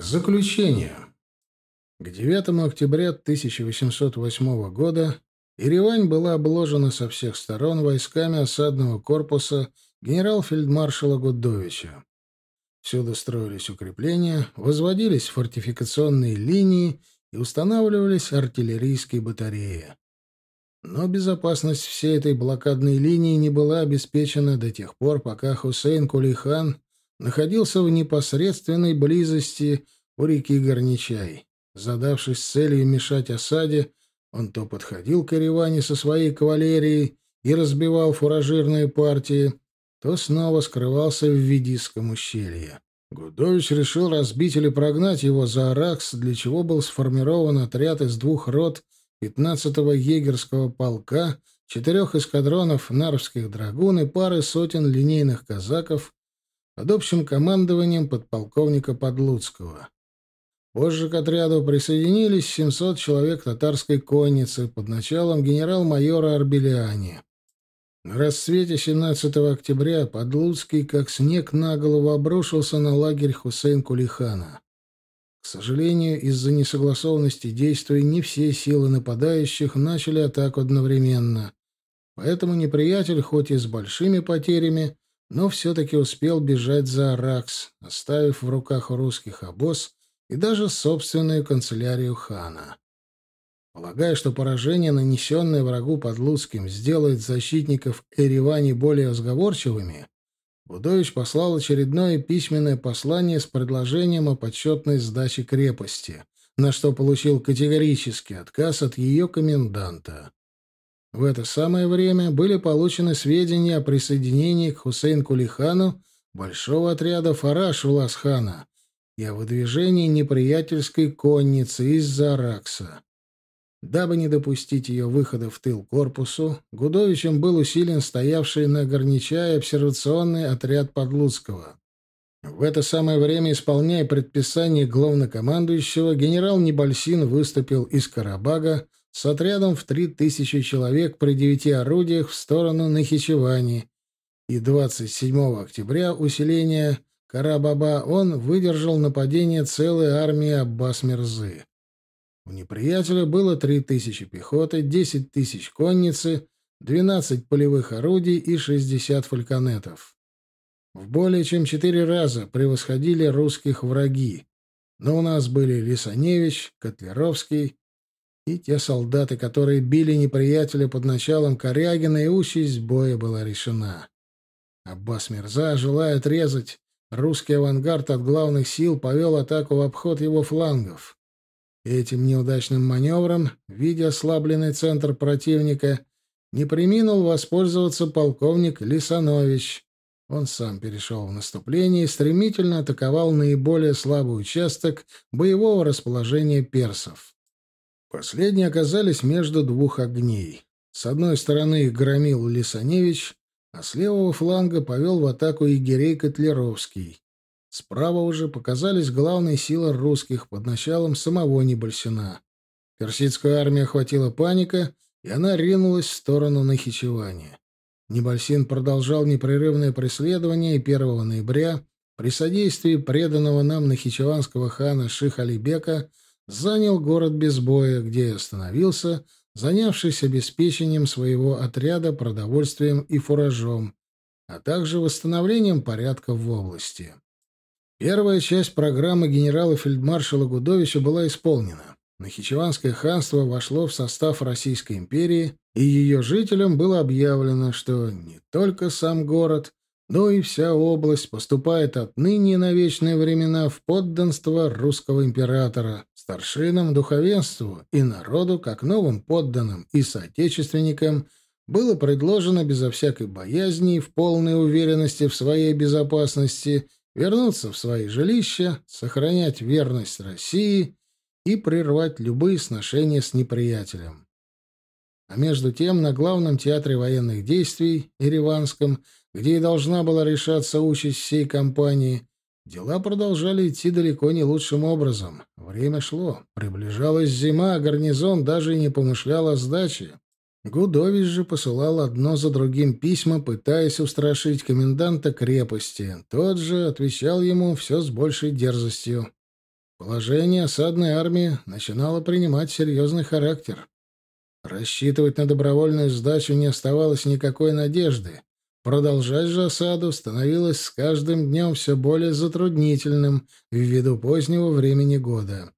Заключение. К 9 октября 1808 года Еревань была обложена со всех сторон войсками осадного корпуса генерал-фельдмаршала Гудовича. Всюду строились укрепления, возводились фортификационные линии и устанавливались артиллерийские батареи. Но безопасность всей этой блокадной линии не была обеспечена до тех пор, пока Хусейн Кулихан находился в непосредственной близости у реки Горничай. Задавшись целью мешать осаде, он то подходил к Ереване со своей кавалерией и разбивал фуражирные партии, то снова скрывался в Ведисском ущелье. Гудович решил разбить или прогнать его за Аракс, для чего был сформирован отряд из двух рот 15-го егерского полка, четырех эскадронов нарвских драгун и пары сотен линейных казаков под общим командованием подполковника Подлуцкого. Позже к отряду присоединились 700 человек татарской конницы под началом генерал-майора Арбелиани. На рассвете 17 октября Подлуцкий, как снег на голову, обрушился на лагерь Хусейн-Кулихана. К сожалению, из-за несогласованности действий не все силы нападающих начали атаку одновременно. Поэтому неприятель, хоть и с большими потерями, но все-таки успел бежать за Аракс, оставив в руках русских обоз и даже собственную канцелярию хана. Полагая, что поражение, нанесенное врагу под Луцким, сделает защитников Эревани более сговорчивыми, Будович послал очередное письменное послание с предложением о подсчетной сдаче крепости, на что получил категорический отказ от ее коменданта. В это самое время были получены сведения о присоединении к Хусейн-Кулихану большого отряда Фараш-Власхана и о выдвижении неприятельской конницы из-за Аракса. Дабы не допустить ее выхода в тыл корпусу, Гудовичем был усилен стоявший на Горничае обсервационный отряд Подлуцкого. В это самое время, исполняя предписание главнокомандующего, генерал Небольсин выступил из Карабага с отрядом в три тысячи человек при девяти орудиях в сторону Нахичевани, и 27 октября усиление Карабаба он выдержал нападение целой армии Аббас-Мирзы. У неприятеля было три тысячи пехоты, десять тысяч конницы, двенадцать полевых орудий и шестьдесят фальконетов. В более чем четыре раза превосходили русских враги, но у нас были Лисаневич, Котлеровский и те солдаты, которые били неприятеля под началом Корягина, и участь боя была решена. Аббас Мирза, желая отрезать русский авангард от главных сил, повел атаку в обход его флангов. Этим неудачным маневром, видя ослабленный центр противника, не приминул воспользоваться полковник Лисанович. Он сам перешел в наступление и стремительно атаковал наиболее слабый участок боевого расположения персов. Последние оказались между двух огней. С одной стороны их громил Лисаневич, а с левого фланга повел в атаку егерей Котлеровский. Справа уже показались главные силы русских под началом самого Небольсина. Персидскую армию охватила паника, и она ринулась в сторону Нахичевания. Небольсин продолжал непрерывное преследование, и 1 ноября при содействии преданного нам нахичеванского хана Ших-Алибека занял город без боя, где и остановился, занявшись обеспечением своего отряда продовольствием и фуражом, а также восстановлением порядка в области. Первая часть программы генерала-фельдмаршала Гудовича была исполнена. Нахичеванское ханство вошло в состав Российской империи, и ее жителям было объявлено, что не только сам город, но и вся область поступает отныне на вечные времена в подданство русского императора, старшинам, духовенству и народу, как новым подданным и соотечественникам, было предложено безо всякой боязни и в полной уверенности в своей безопасности – вернуться в свои жилища, сохранять верность России и прервать любые сношения с неприятелем. А между тем на главном театре военных действий, Ереванском, где и должна была решаться участь всей кампании, дела продолжали идти далеко не лучшим образом. Время шло, приближалась зима, а гарнизон даже и не помышлял о сдаче. Гудович же посылал одно за другим письма, пытаясь устрашить коменданта крепости. Тот же отвечал ему все с большей дерзостью. положение осадной армии начинало принимать серьезный характер. Рассчитывать на добровольную сдачу не оставалось никакой надежды. Продолжать же осаду становилось с каждым днем все более затруднительным ввиду позднего времени года.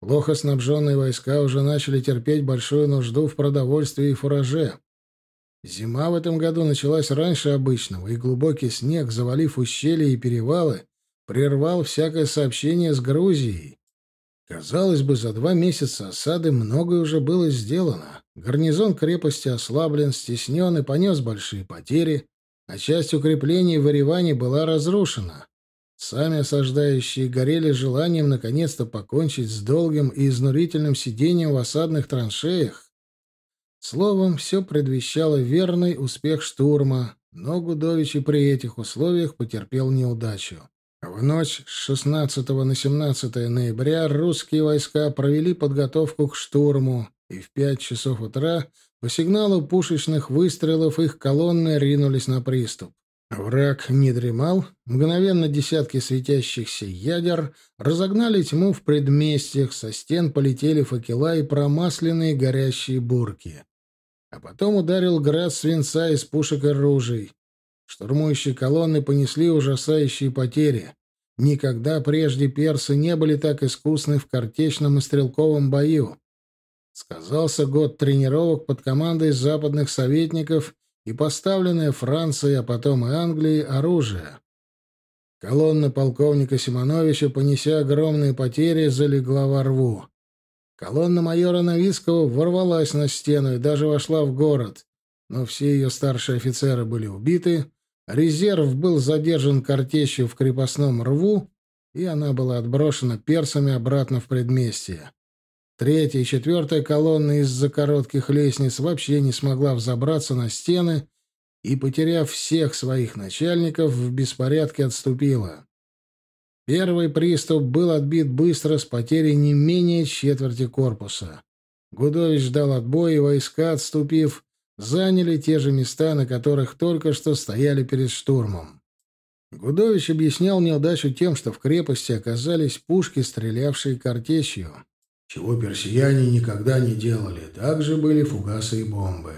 Плохо снабженные войска уже начали терпеть большую нужду в продовольствии и фураже. Зима в этом году началась раньше обычного, и глубокий снег, завалив ущелья и перевалы, прервал всякое сообщение с Грузией. Казалось бы, за два месяца осады многое уже было сделано. Гарнизон крепости ослаблен, стеснен и понес большие потери, а часть укреплений в Ереване была разрушена. Сами осаждающие горели желанием наконец-то покончить с долгим и изнурительным сидением в осадных траншеях. Словом, все предвещало верный успех штурма, но Гудович и при этих условиях потерпел неудачу. В ночь с 16 на 17 ноября русские войска провели подготовку к штурму, и в пять часов утра по сигналу пушечных выстрелов их колонны ринулись на приступ. Враг не дремал. Мгновенно десятки светящихся ядер разогнали тьму в предместьях, со стен полетели факела и промасленные горящие бурки. А потом ударил град свинца из пушек и ружей. Штурмующие колонны понесли ужасающие потери. Никогда прежде персы не были так искусны в картечном и стрелковом бою. Сказался год тренировок под командой западных советников и поставленное Францией, а потом и Англией оружие. Колонна полковника Симоновича, понеся огромные потери, залегла во рву. Колонна майора Новицкого ворвалась на стену и даже вошла в город, но все ее старшие офицеры были убиты, резерв был задержан картечью в крепостном рву, и она была отброшена персами обратно в предместье. Третья и четвертая колонны из-за коротких лестниц вообще не смогла взобраться на стены и, потеряв всех своих начальников, в беспорядке отступила. Первый приступ был отбит быстро с потерей не менее четверти корпуса. Гудович ждал отбоя, войска, отступив, заняли те же места, на которых только что стояли перед штурмом. Гудович объяснял неудачу тем, что в крепости оказались пушки, стрелявшие картечью чего персияне никогда не делали. Также были фугасы и бомбы.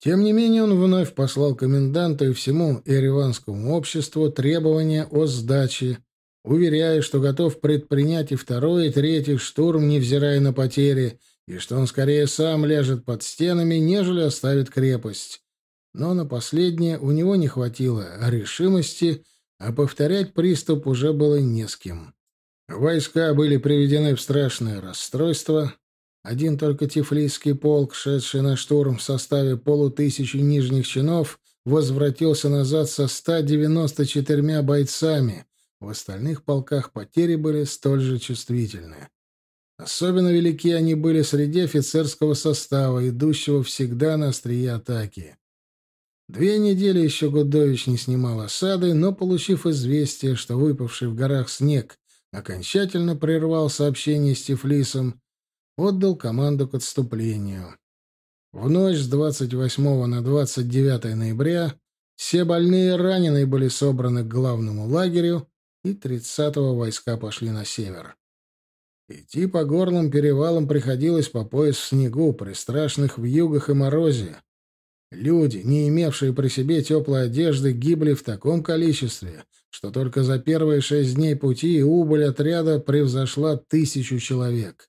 Тем не менее, он вновь послал коменданту и всему эреванскому обществу требования о сдаче, уверяя, что готов предпринять и второй, и третий штурм, невзирая на потери, и что он скорее сам ляжет под стенами, нежели оставит крепость. Но на последнее у него не хватило решимости, а повторять приступ уже было не с кем. Войска были приведены в страшное расстройство. Один только Тифлисский полк, шедший на штурм в составе полутысячи нижних чинов, возвратился назад со 194 бойцами. В остальных полках потери были столь же чувствительны. Особенно велики они были среди офицерского состава, идущего всегда на острие атаки. Две недели еще Гудович не снимал осады, но, получив известие, что выпавший в горах снег окончательно прервал сообщение с Тифлисом, отдал команду к отступлению. В ночь с 28 на 29 ноября все больные и раненые были собраны к главному лагерю, и 30-го войска пошли на север. Идти по горным перевалам приходилось по пояс в снегу, при страшных вьюгах и морозе. Люди, не имевшие при себе теплой одежды, гибли в таком количестве, что только за первые шесть дней пути убыль отряда превзошла тысячу человек.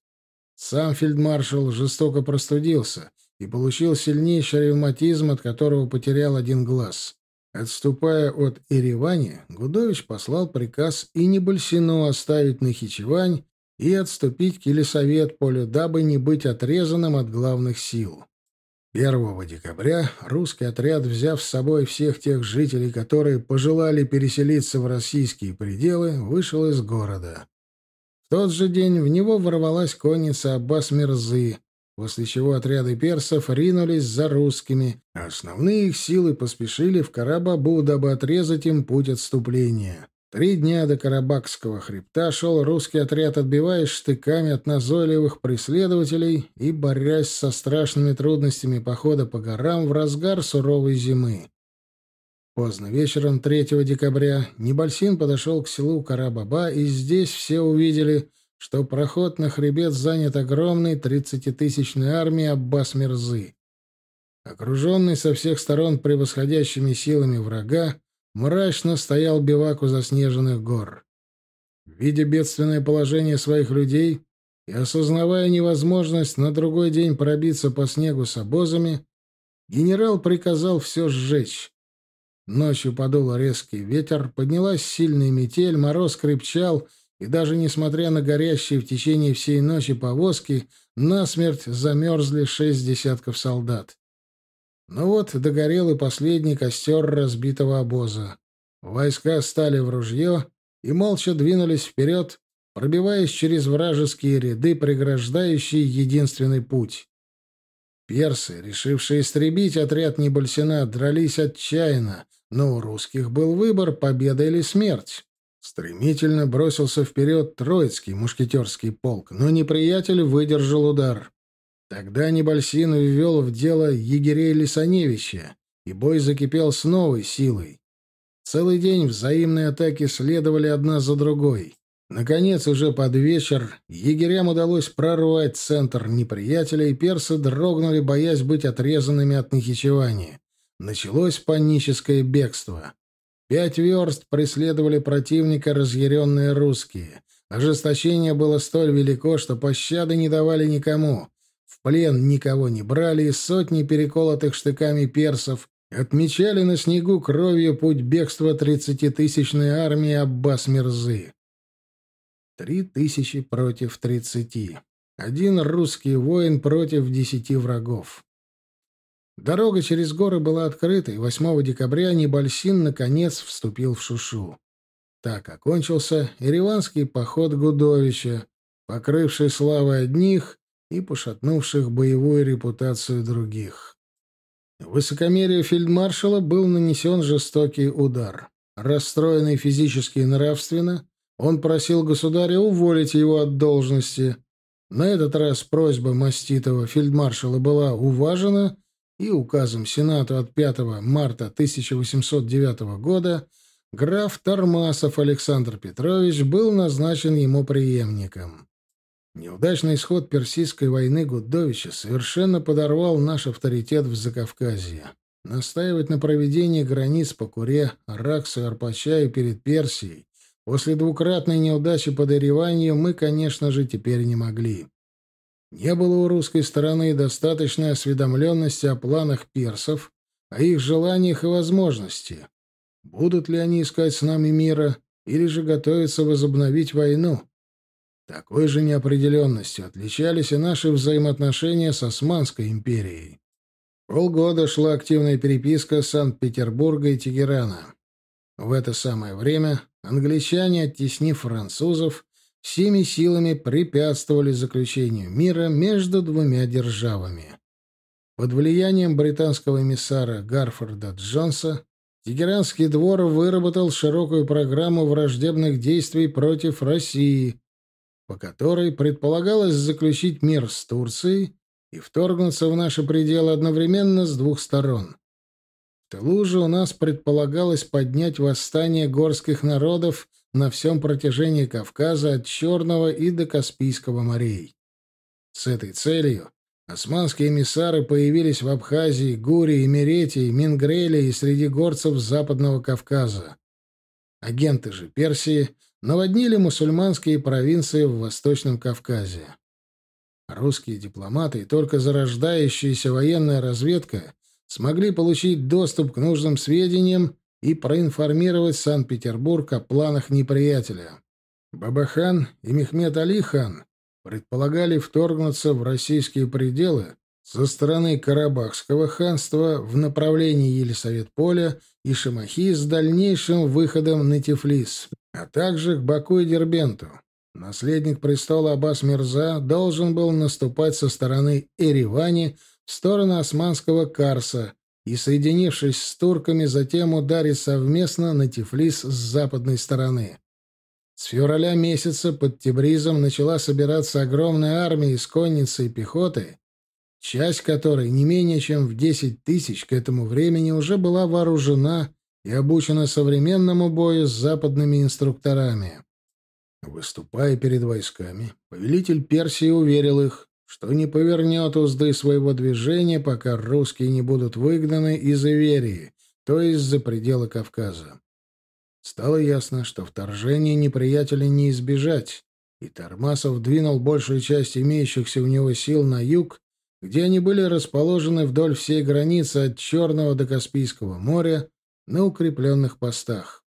Сам фельдмаршал жестоко простудился и получил сильнейший ревматизм, от которого потерял один глаз. Отступая от Еревани, Гудович послал приказ и Небольсину оставить Нахичевань и отступить к Елисаветполю, дабы не быть отрезанным от главных сил. 1 декабря русский отряд, взяв с собой всех тех жителей, которые пожелали переселиться в российские пределы, вышел из города. В тот же день в него ворвалась конница Аббас Мирзы, после чего отряды персов ринулись за русскими, а основные их силы поспешили в Карабабу, дабы отрезать им путь отступления. Три дня до Карабахского хребта шел русский отряд, отбиваясь штыками от назойливых преследователей и борясь со страшными трудностями похода по горам в разгар суровой зимы. Поздно вечером 3 декабря Небольсин подошел к селу Карабаба, и здесь все увидели, что проход на хребет занят огромной тридцатитысячной армией Аббас-Мирзы. Окруженный со всех сторон превосходящими силами врага, мрачно стоял бивак у заснеженных гор. Видя бедственное положение своих людей и осознавая невозможность на другой день пробиться по снегу с обозами, генерал приказал все сжечь. Ночью подул резкий ветер, поднялась сильная метель, мороз крепчал, и даже несмотря на горящие в течение всей ночи повозки, насмерть замерзли шесть десятков солдат. Ну вот догорел и последний костер разбитого обоза. Войска стали в ружье и молча двинулись вперед, пробиваясь через вражеские ряды, преграждающие единственный путь. Персы, решившие истребить отряд Небольсина, дрались отчаянно, но у русских был выбор — победа или смерть. Стремительно бросился вперед Троицкий мушкетерский полк, но неприятель выдержал удар. Тогда Небольсин ввел в дело егерей Лисаневича, и бой закипел с новой силой. Целый день взаимные атаки следовали одна за другой. Наконец, уже под вечер, егерям удалось прорвать центр неприятеля, и персы дрогнули, боясь быть отрезанными от Нахичевани. Началось паническое бегство. Пять верст преследовали противника разъяренные русские. Ожесточение было столь велико, что пощады не давали никому. В плен никого не брали, сотни переколотых штыками персов отмечали на снегу кровью путь бегства тридцатитысячной армии Аббас-Мирзы. Три тысячи против тридцати. Один русский воин против десяти врагов. Дорога через горы была открыта, и 8 декабря Небольсин наконец вступил в Шушу. Так окончился ереванский поход Гудовича, покрывший славой одних и пошатнувших боевую репутацию других. Высокомерию фельдмаршала был нанесен жестокий удар. Расстроенный физически и нравственно, он просил государя уволить его от должности. На этот раз просьба маститого фельдмаршала была уважена, и указом Сената от 5 марта 1809 года граф Тормасов Александр Петрович был назначен ему преемником. Неудачный исход Персидской войны Гудовича совершенно подорвал наш авторитет в Закавказье. Настаивать на проведении границ по Куре, Араксу и Арпачаю перед Персией после двукратной неудачи под Ереванью мы, конечно же, теперь не могли. Не было у русской стороны достаточной осведомленности о планах персов, о их желаниях и возможности. Будут ли они искать с нами мира или же готовятся возобновить войну? Такой же неопределенностью отличались и наши взаимоотношения с Османской империей. Полгода шла активная переписка Санкт-Петербурга и Тегерана. В это самое время англичане, оттеснив французов, всеми силами препятствовали заключению мира между двумя державами. Под влиянием британского эмиссара Гарфорда Джонса Тегеранский двор выработал широкую программу враждебных действий против России, по которой предполагалось заключить мир с Турцией и вторгнуться в наши пределы одновременно с двух сторон. В тылу же у нас предполагалось поднять восстание горских народов на всем протяжении Кавказа от Черного и до Каспийского морей. С этой целью османские эмиссары появились в Абхазии, Гурии, Меретии, Мингреле и среди горцев Западного Кавказа. Агенты же Персии наводнили мусульманские провинции в Восточном Кавказе. Русские дипломаты и только зарождающаяся военная разведка смогли получить доступ к нужным сведениям и проинформировать Санкт-Петербург о планах неприятеля. Бабахан и Мехмед Али хан предполагали вторгнуться в российские пределы со стороны Карабахского ханства в направлении Елисавет-Поля и Шамахи с дальнейшим выходом на Тифлис, а также к Баку и Дербенту. Наследник престола Аббас Мирза должен был наступать со стороны Эревани в сторону османского Карса и, соединившись с турками, затем ударить совместно на Тифлис с западной стороны. С февраля месяца под Тибризом начала собираться огромная армия из конницы и пехоты, часть которой не менее чем в 10 тысяч к этому времени уже была вооружена и обучена современному бою с западными инструкторами. Выступая перед войсками, повелитель Персии уверил их, что не повернет узды своего движения, пока русские не будут выгнаны из Иверии, то есть за пределы Кавказа. Стало ясно, что вторжение неприятеля не избежать, и Тормасов двинул большую часть имеющихся у него сил на юг, где они были расположены вдоль всей границы от Черного до Каспийского моря на укрепленных постах.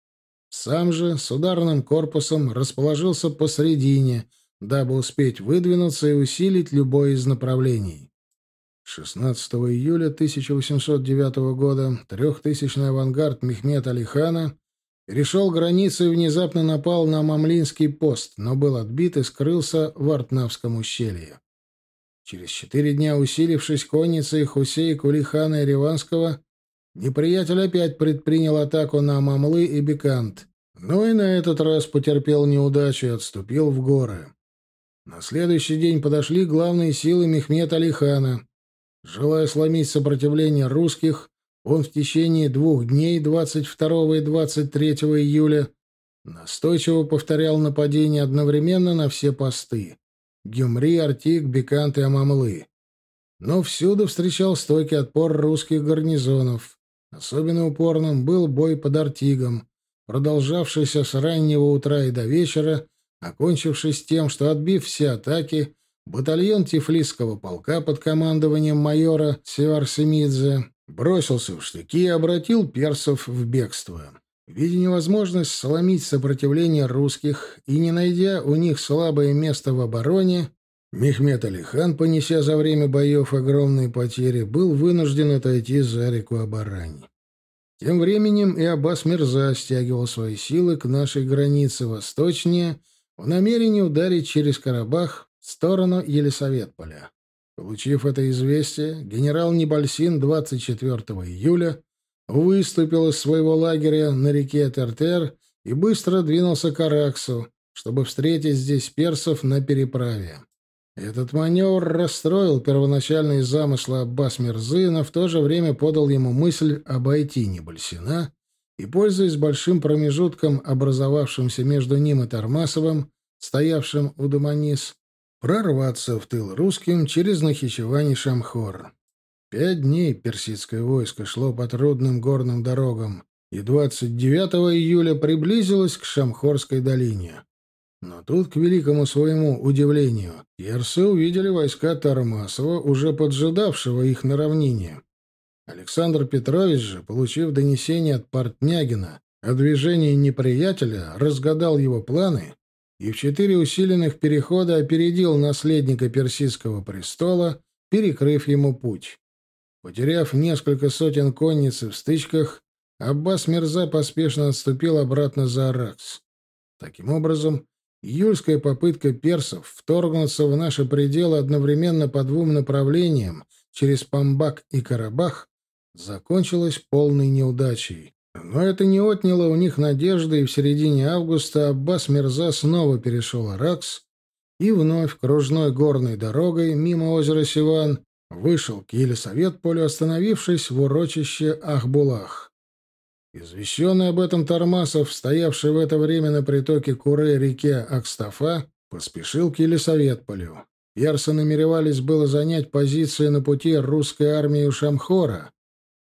Сам же с ударным корпусом расположился посредине, дабы успеть выдвинуться и усилить любое из направлений. 16 июля 1809 года трехтысячный авангард Мехмед Алихана перешел границу и внезапно напал на Мамлинский пост, но был отбит и скрылся в Артнавском ущелье. Через четыре дня, усилившись конницей Хусей, Кулихана и Риванского, неприятель опять предпринял атаку на Мамлы и Бекант, но и на этот раз потерпел неудачу и отступил в горы. На следующий день подошли главные силы Мехмед Алихана. Желая сломить сопротивление русских, он в течение двух дней, 22 и 23 июля, настойчиво повторял нападение одновременно на все посты — Гюмри, Артик, Бекант и Амамлы. Но всюду встречал стойкий отпор русских гарнизонов. Особенно упорным был бой под Артигом, продолжавшийся с раннего утра и до вечера, окончившись тем, что, отбив все атаки, батальон Тифлисского полка под командованием майора Севарсемидзе бросился в штыки и обратил персов в бегство. Видя невозможность сломить сопротивление русских и не найдя у них слабое место в обороне, Мехмед Алихан, понеся за время боев огромные потери, был вынужден отойти за реку Абарань. Тем временем и Аббас Мирза стягивал свои силы к нашей границе восточнее в намерении ударить через Карабах в сторону Елисаветполя. Получив это известие, генерал Небольсин 24 июля выступил из своего лагеря на реке Тертер и быстро двинулся к Араксу, чтобы встретить здесь персов на переправе. Этот маневр расстроил первоначальные замыслы Аббас Мирзы, но в то же время подал ему мысль обойти Небольсина и, пользуясь большим промежутком, образовавшимся между ним и Тормасовым, стоявшим у Даманис, прорваться в тыл русским через Нахичевань и Шамхор. Пять дней персидское войско шло по трудным горным дорогам и 29 июля приблизилось к Шамхорской долине. Но тут, к великому своему удивлению, персы увидели войска Тармасова, уже поджидавшего их на равнине. Александр Петрович же, получив донесение от Портнягина о движении неприятеля, разгадал его планы и в четыре усиленных перехода опередил наследника персидского престола, перекрыв ему путь. Потеряв несколько сотен конниц в стычках, Аббас Мирза поспешно отступил обратно за Аракс. Таким образом, июльская попытка персов вторгнуться в наши пределы одновременно по двум направлениям, через Памбак и Карабах, закончилась полной неудачей. Но это не отняло у них надежды, и в середине августа Аббас Мирза снова перешел Аракс и вновь кружной горной дорогой мимо озера Сиван вышел к Елисаветполю, остановившись в урочище Ахбулах. Извещенный об этом Тормасов, стоявший в это время на притоке Куры реке Акстафа, поспешил к Елисаветполю. Персы намеревались было занять позиции на пути русской армии у Шамхора,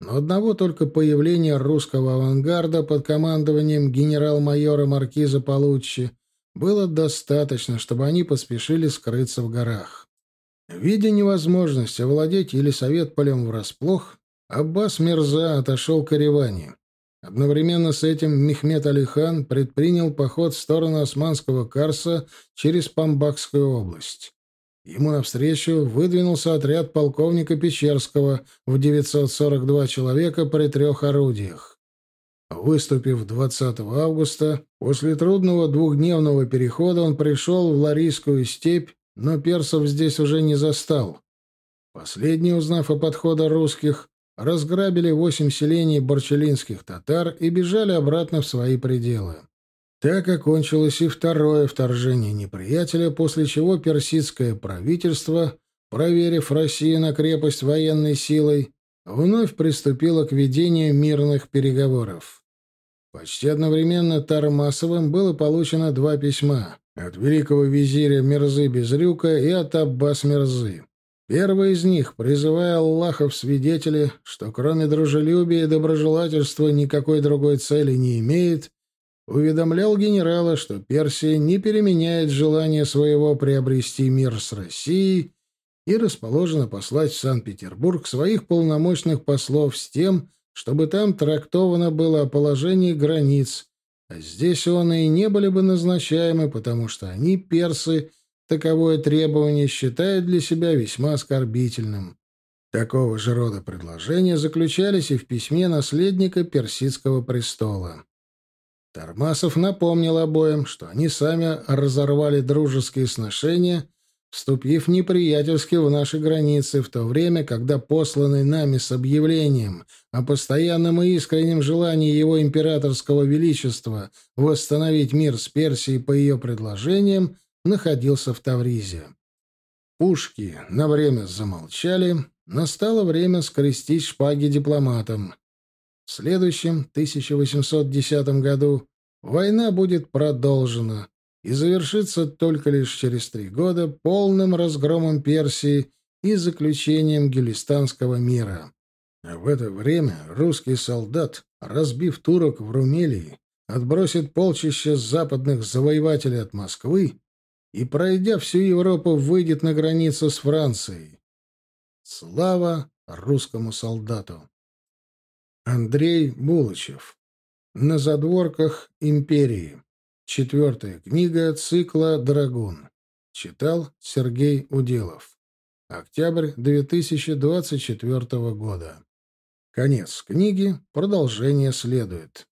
но одного только появления русского авангарда под командованием генерал-майора Маркиза Получчи было достаточно, чтобы они поспешили скрыться в горах. Видя невозможность овладеть Елисаветполем врасплох, Аббас Мирза отошел к Ереване. Одновременно с этим Мехмед Алихан предпринял поход в сторону Османского Карса через Памбакскую область. Ему навстречу выдвинулся отряд полковника Печерского в 942 человека при трех орудиях. Выступив 20 августа, после трудного двухдневного перехода он пришел в Ларийскую степь, но персов здесь уже не застал. Последние, узнав о подходе русских, разграбили восемь селений борчелинских татар и бежали обратно в свои пределы. Так окончилось и второе вторжение неприятеля, после чего персидское правительство, проверив Россию на крепость военной силой, вновь приступило к ведению мирных переговоров. Почти одновременно Тармасовым было получено два письма от великого визиря Мирзы Безрюка и от Аббас Мирзы. Первый из них, призывая Аллаха в свидетели, что кроме дружелюбия и доброжелательства никакой другой цели не имеет, уведомлял генерала, что Персия не переменяет желание своего приобрести мир с Россией и расположена послать в Санкт-Петербург своих полномочных послов с тем, чтобы там трактовано было о положении границ, а здесь он и не были бы назначаемы, потому что они, персы, таковое требование считают для себя весьма оскорбительным. Такого же рода предложения заключались и в письме наследника персидского престола. Тармасов напомнил обоим, что они сами разорвали дружеские сношения вступив неприятельски в наши границы в то время, когда посланный нами с объявлением о постоянном и искреннем желании его императорского величества восстановить мир с Персией по ее предложениям находился в Тавризе. Пушки на время замолчали, настало время скрестить шпаги дипломатам. В следующем, 1810 году, война будет продолжена, и завершится только лишь через три года полным разгромом Персии и заключением Гелистанского мира. В это время русский солдат, разбив турок в Румелии, отбросит полчища западных завоевателей от Москвы и, пройдя всю Европу, выйдет на границу с Францией. Слава русскому солдату! Андрей Булычев. На задворках империи. Четвертая книга цикла «Драгун». Читал Сергей Уделов. Октябрь 2024 года. Конец книги. Продолжение следует.